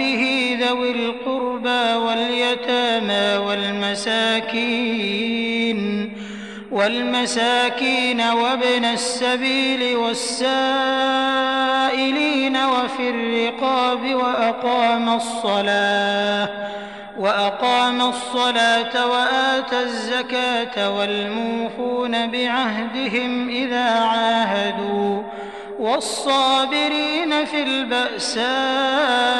حبه ذوي القربى واليتامى والمساكين والمساكين وابن السبيل والسائلين وفي الرقاب وأقام الصلاة وأقام الصلاة وآتى الزكاة والموفون بعهدهم إذا عاهدوا والصابرين في البأساء